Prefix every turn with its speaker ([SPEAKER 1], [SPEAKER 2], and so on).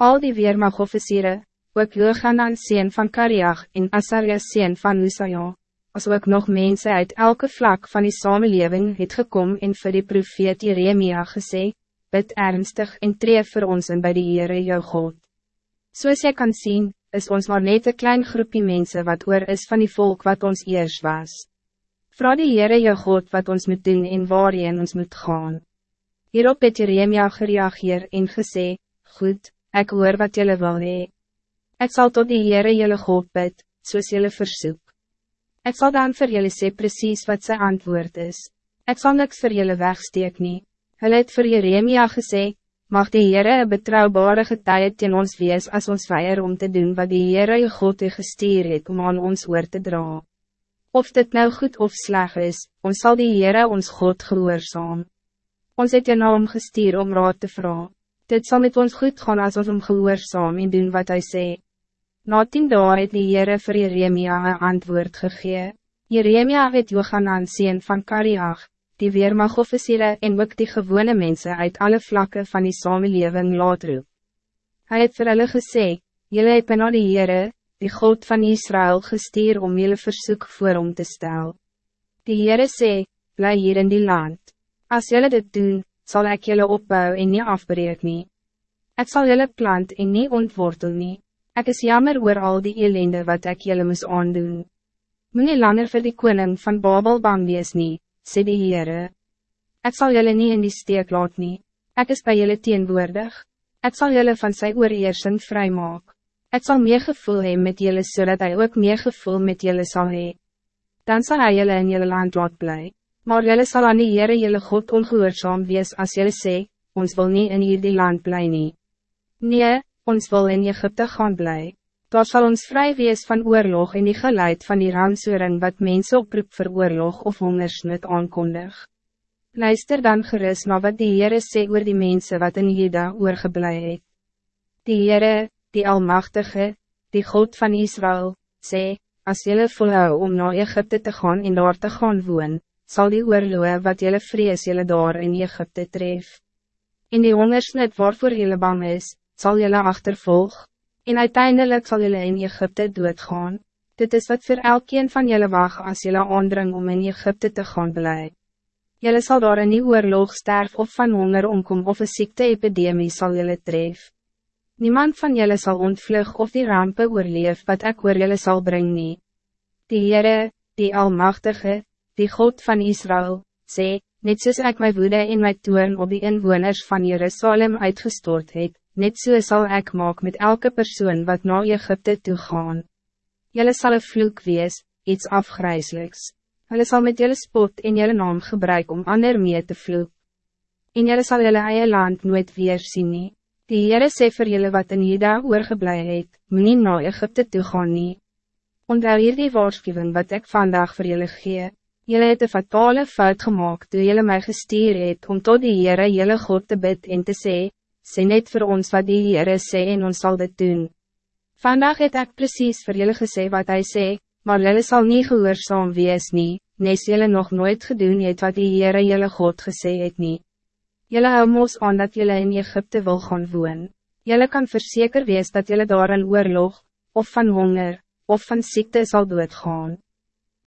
[SPEAKER 1] Al die weermagofficieren, ook Johanan sien van Kariach en Asarias sien van Usaja, as ook nog mensen uit elke vlak van die samenleving het gekom en vir die profeet Jeremia gesê, bid ernstig en tree vir ons in by die Heere jou God. Soos jy kan zien, is ons maar net een klein groepje mensen wat oor is van die volk wat ons eers was. Vra die Heere jou God wat ons moet doen en waarin ons moet gaan. Hierop het Jeremia gereageer en gesê, Goed, ik hoor wat jullie wil hee. Ik zal tot die Heere jylle God bid, soos jylle versoek. Ik zal dan voor jullie sê precies wat zijn antwoord is. Ik zal niks voor jullie wegsteek nie. Hulle het vir Jeremia gesê, mag die Heere een betrouwbare getuie teen ons wees als ons weier om te doen wat die Heere je God u gestuur het om aan ons oor te dra. Of dit nou goed of sleg is, ons zal die Heere ons God gehoorzaam. Ons het je naam gestuur om raad te vragen. Dit zal met ons goed gaan als ons om gehoorzaam en doen wat hij zegt. Na tien dagen het die Heere vir Jeremia een antwoord gegee. Jeremia het Johanan sien van Kariach, die weermagofficiere en ook die gewone mensen uit alle vlakken van die samenleving laat roep. Hy het vir hulle gesê, Julle het na die Heere, die God van Israël gestuur om jullie verzoek voor om te stellen. Die Heere sê, bly hier in die land. Als jullie dit doen, zal ik jullie opbouwen en niet afbreek nie. Ek sal jullie plant en niet ontwortel nie. Ik is jammer oor al die ellende wat ik jullie moest aandoen. Nie langer vir die koning van Babel bang wees nie, sê die Heere. Ek sal jullie niet in die steek laat nie. Ek is by jullie teenwoordig. Ek sal jullie van sy oorheersing vrymaak. Ek sal meer gevoel hee met jullie zodat hij ook meer gevoel met jullie zal hee. Dan zal hij jullie in jullie land laat bly. Maar jullie zal aan die Heere jullie God ongehoorzaam wees als jullie sê, ons wil niet in hierdie land bly nie. Nee, ons wil in Egypte gaan bly. Daar sal ons vrij wees van oorlog en die geluid van die ramsoering wat mense oproep vir oorlog of hongersnut aankondig. Luister dan gerust na wat die Heere sê oor die mensen wat in Jeda oorgeblij het. Die Heere, die Almachtige, die God van Israël, sê, as jylle volhou om naar Egypte te gaan en daar te gaan woon, zal die oorloge wat jylle vrees jylle daar in Egypte tref. In die hongersnut waarvoor jylle bang is, zal jullie achtervolg, en uiteindelijk zal jullie in Egypte doodgaan. Dit is wat voor elkeen van jullie wacht als jullie aandring om in Egypte te gaan blij. Jullie zal daar een oorlog sterf of van honger omkom of een ziekte-epidemie zal jullie tref. Niemand van jullie zal ontvlug of die rampen oorleef wat ik oor jullie zal brengen. Nie. Die Heere, die Almachtige, die God van Israël, sê, net soos ek my woede en my toon op die inwoners van Jerusalem uitgestort het, net so sal ek maak met elke persoon wat na Egypte toe gaan. Julle sal een vloek wees, iets afgrijselijks. Hulle sal met julle spot en julle naam gebruik om ander mee te vloek. En julle sal julle eie land nooit weer sien nie. Die Heere sê vir julle wat in Jeda oorgeblij het, moet nie na Egypte toe gaan nie. Onthou hier die waarschuwing wat ik vandaag voor jullie gee. Jullie het een fatale fout gemaakt toen jullie mij gestuur het om tot die Heere jullie God te bid en te sê, sê net voor ons wat die Heere sê en ons zal dit doen. Vandaag het ek precies voor jullie gesê wat hij sê, maar jullie zal niet gehoorzaam wees nie, nes jullie nog nooit gedoen het wat die Heere jullie God gesê het nie. Jullie hou mos aan dat jullie in Egypte wil gaan woon. Jullie kan verzeker wees dat jullie daar een oorlog, of van honger, of van ziekte zal doodgaan.